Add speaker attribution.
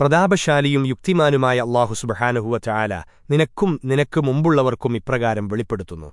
Speaker 1: പ്രതാപശാലിയും യുക്തിമാനുമായ അള്ളാഹു സുബഹാനുഹുവ ചായാല നിനക്കും നിനക്ക് മുമ്പുള്ളവർക്കും ഇപ്രകാരം വെളിപ്പെടുത്തുന്നു.